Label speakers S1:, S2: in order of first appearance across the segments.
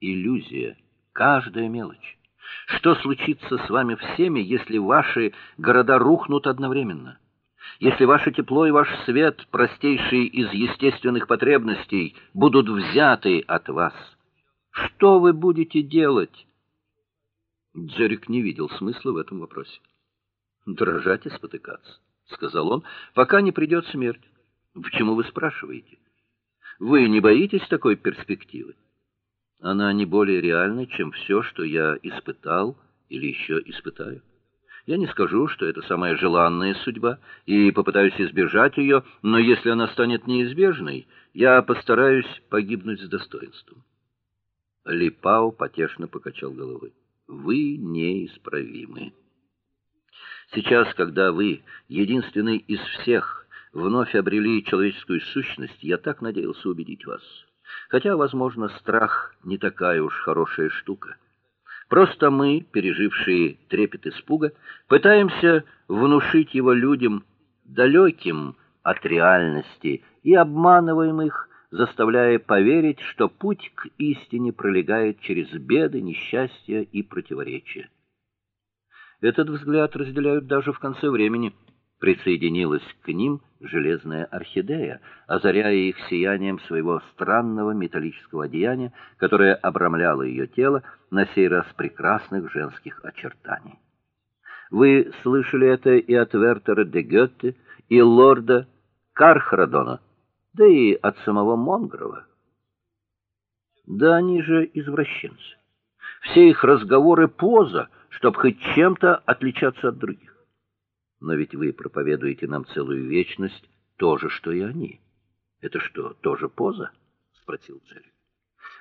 S1: иллюзия, каждая мелочь. Что случится с вами всеми, если ваши города рухнут одновременно? Если ваше тепло и ваш свет, простейшие из естественных потребностей, будут взяты от вас? Что вы будете делать? Джерик не видел смысла в этом вопросе. Дрожать и спотыкаться, сказал он, пока не придет смерть. Почему вы спрашиваете? Вы не боитесь такой перспективы? Она не более реальна, чем все, что я испытал или еще испытаю. Я не скажу, что это самая желанная судьба, и попытаюсь избежать ее, но если она станет неизбежной, я постараюсь погибнуть с достоинством. Липао потешно покачал головой. Вы неисправимы. Сейчас, когда вы единственный из всех вновь обрели человеческую сущность, я так надеялся убедить вас. Хотя, возможно, страх не такая уж хорошая штука. Просто мы, пережившие трепет испуга, пытаемся внушить его людям далеким от реальности и обманываем их, заставляя поверить, что путь к истине пролегает через беды, несчастья и противоречия. Этот взгляд разделяют даже в конце времени. Присоединилась к ним железная орхидея, озаряя их сиянием своего странного металлического одеяния, которое обрамляло ее тело, на сей раз прекрасных женских очертаний. Вы слышали это и от Вертера де Гёте, и лорда Кархрадона, да и от самого Монгрова. Да они же извращенцы. Все их разговоры поза, чтобы хоть чем-то отличаться от других. Но ведь вы проповедуете нам целую вечность то же, что и они. Это что, тоже поза? спросил Джерри.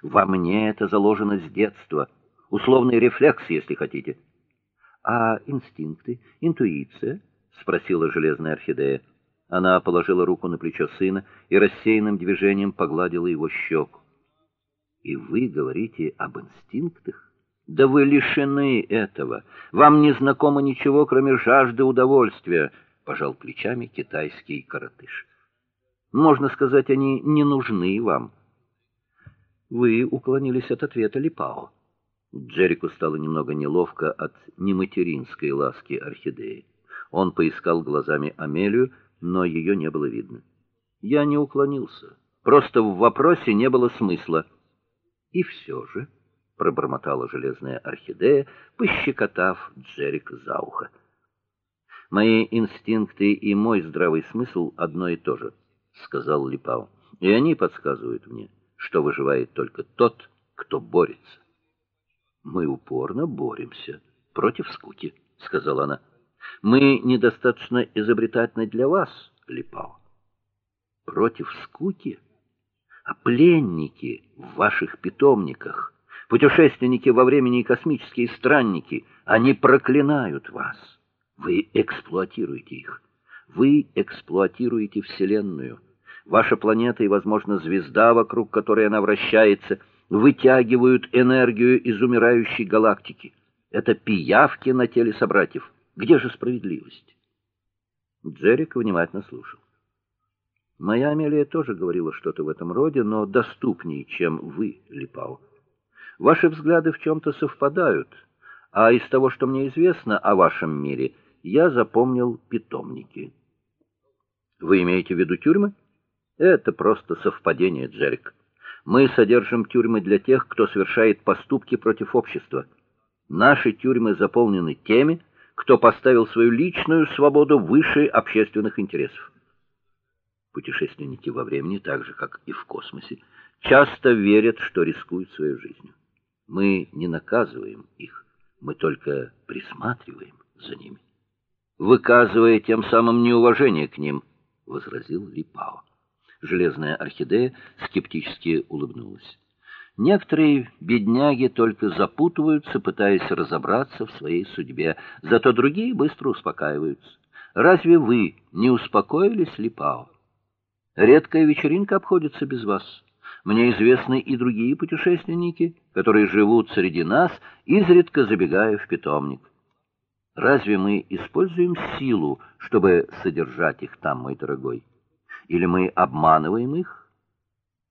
S1: Во мне это заложено с детства, условный рефлекс, если хотите. А инстинкты, интуиция? спросила железная орхидея. Она положила руку на плечо сына и рассеянным движением погладила его щеку. И вы говорите об инстинктах? Да вы лишены этого. Вам не знакомо ничего, кроме жажды удовольствия, пожал плечами китайский коротыш. Можно сказать, они не нужны вам. Вы уклонились от ответа Липао. Джерику стало немного неловко от нематеринской ласки орхидеи. Он поискал глазами Амелию, но ее не было видно. Я не уклонился. Просто в вопросе не было смысла. И все же пробормотала железная орхидея, пощекотав Джерик за ухо. Мои инстинкты и мой здравый смысл одно и то же, сказал Липао. И они подсказывают мне, что выживает только тот, кто борется. Мы упорно боремся против скуки, сказала она. Мы недостаточно изобретательны для вас, Липао. Против скуки? А пленники в ваших питомниках путешественники во времени и космические странники, они проклинают вас. Вы эксплуатируете их. Вы эксплуатируете вселенную. Ваша планета и, возможно, звезда, вокруг которой она вращается, вытягивают энергию из умирающей галактики. Это пиявки на теле собратьев. Где же справедливость? Джерик внимательно слушал. Моя Амелия тоже говорила что-то в этом роде, но доступнее, чем вы, Липау. Ваши взгляды в чем то совпадают, а из того, что мне известно о вашем мире, я запомнил питомники. Вы имеете в виду тюрьмы? Это просто совпадение, Джерик. Мы содержим тюрьмы для тех, кто совершает поступки против общества. Наши тюрьмы заполнены теми, кто поставил свою личную свободу выше общественных интересов. Путешественники во времени, так же как и в космосе, часто верят, что рискуют своей жизнью. Мы не наказываем их, мы только присматриваем за ними, выказывая тем самым неуважение к ним, возразил Липао. Железная орхидея скептически улыбнулась. Некоторые бедняги только запутываются, пытаясь разобраться в своей судьбе, зато другие быстро успокаиваются. Разве вы не успокоились, Липао? Редкая вечеринка обходится без вас. Мне известны и другие путешественники, которые живут среди нас, изредка забегая в питомник. Разве мы используем силу, чтобы содержать их там, мой дорогой? Или мы обманываем их?